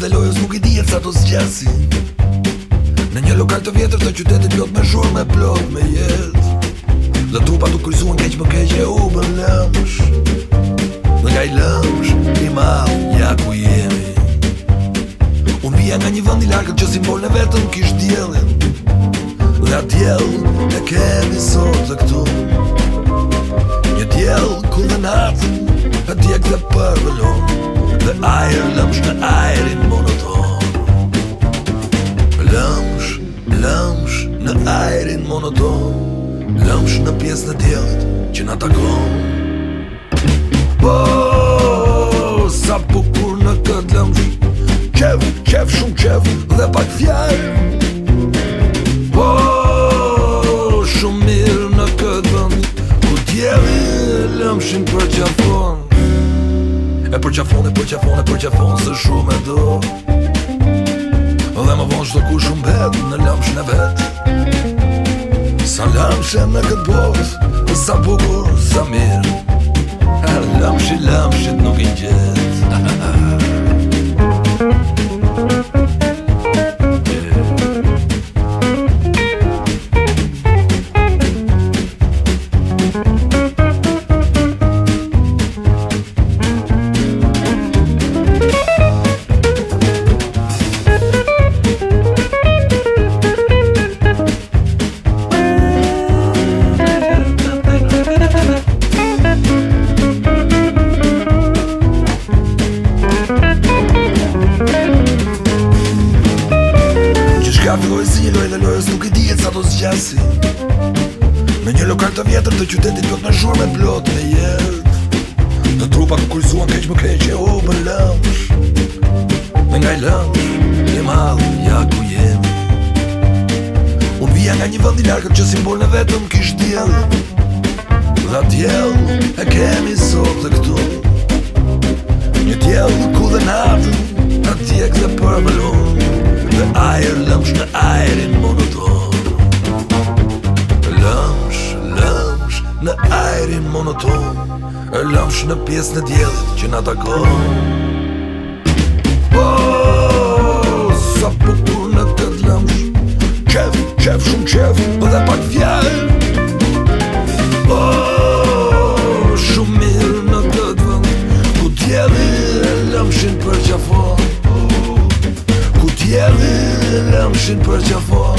pedalojës nuk i dhjetë sa të zgjesi Në një lokal të vjetër të qytetit pjot me shur me plot me jet Dhe trupa të kryzuan keq më keq e u bën lëmsh Dhe nga i lëmsh i ma ja ku jemi Unë vija nga një vëndi lakët që simbol në vetën kish djelin Dhe atë djel e kemi sot dhe këtu Një djel ku dhe natë e djek dhe përvëllon dhe ajer lëmsh në ajerin monoton Lëmsh, lëmsh në ajerin monoton Lëmsh në pjesë dhe tjelët që në takon Po, sa bukur në këtë lëmsh Qev, qev, shumë qev dhe pak fjarë për qafon për qafon për qafon se shumë e do Dhe më vonë shdo ku shumë bet në lëmsh në vet Sa lëmsh e në këtë bot, sa bukur, sa mirë Lëmsh i lëmsh i të nuk i gjithë Ka të lojë si një lojë dhe lojës nuk i dijet sa të zgjasi Me një lokal të vjetër të qytetit do të në shurë me plot me jet Në trupa ku kryzuan keq më keq e u për lëmsh Dhe nga i lëmsh, një malë, ja ku jemi Unë vija nga një vënd i larkët që simbol në vetëm kisht djel Dha djel e kemi sot dhe këtu Një tjel ku dhe natën, në tjek dhe përbëllon Dhe ajer lëmsh lëmsh në ajerin monoton Lëmsh, lëmsh në ajerin monoton Lëmsh në pjesë në djelët që në takon should purge your voice